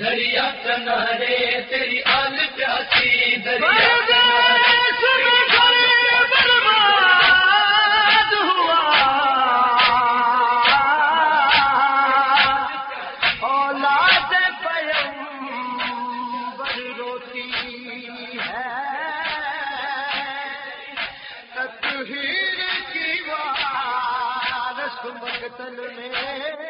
دریا کنارے تیری آل پیاسی دریا برباد ہوا۔ اولاد ہے۔ تطہیر کی وار میں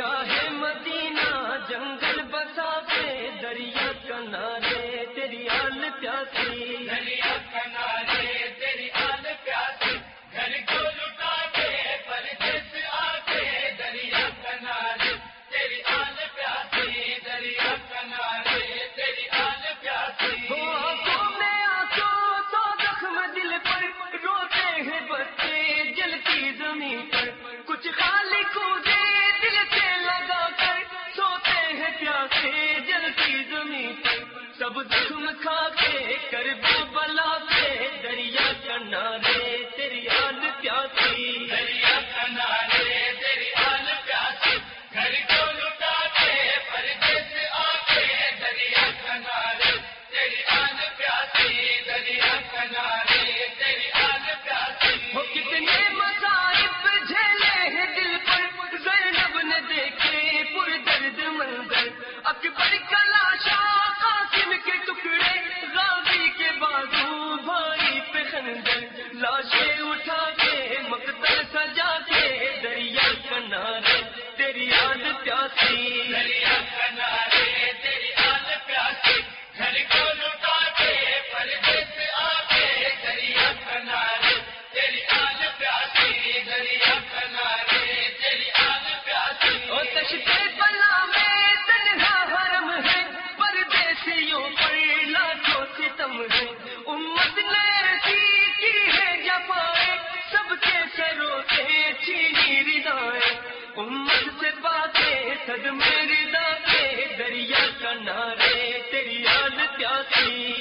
شاہ مدینہ جنگل بسا پہ دریا کنارے تیری آل پیاسی۔ دریا کنارے۔ پیاسے جلتی زمین سب زخم کھا کے کر بلا سے دریا کنارے تیری یاد پیاسی، دریا اکبر کے ٹکڑے، غازی کے بازو بھائی پہ خندر اٹھا کے، مقتل سجا کے، دریا کنارے، تیری یاد پیاسی۔ دریا کنارے۔ صدمے ردا کے دریا کنارے تیری یاد پیاسی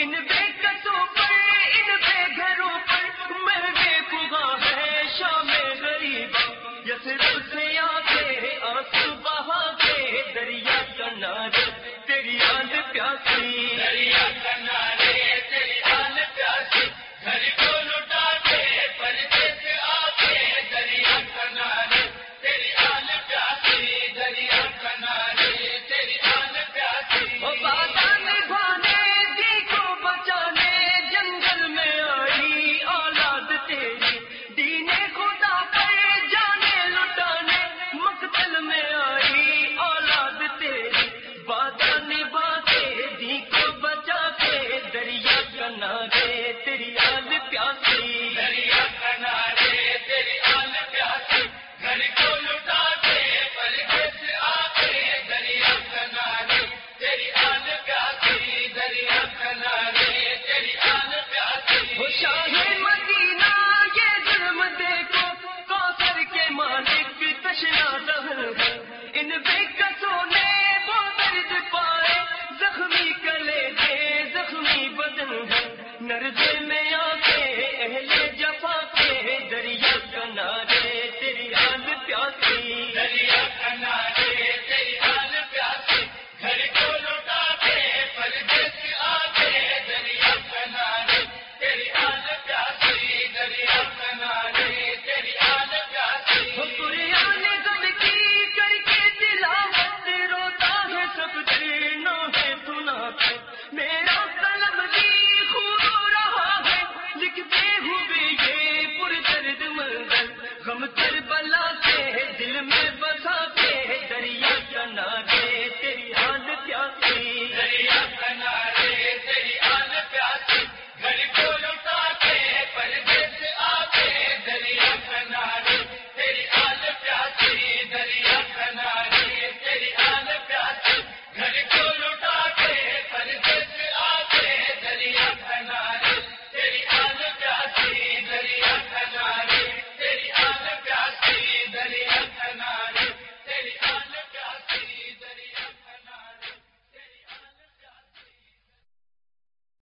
ان بے کسوں پر، ان بے گھروں پر میں بے پگا ہے شام غریب۔ یسرو سے آتے آنسو بہا کے دریا کا تیری یاد پیاسی۔ دریا کا تیری یاد پیاسی۔ مالک تشنا ان بے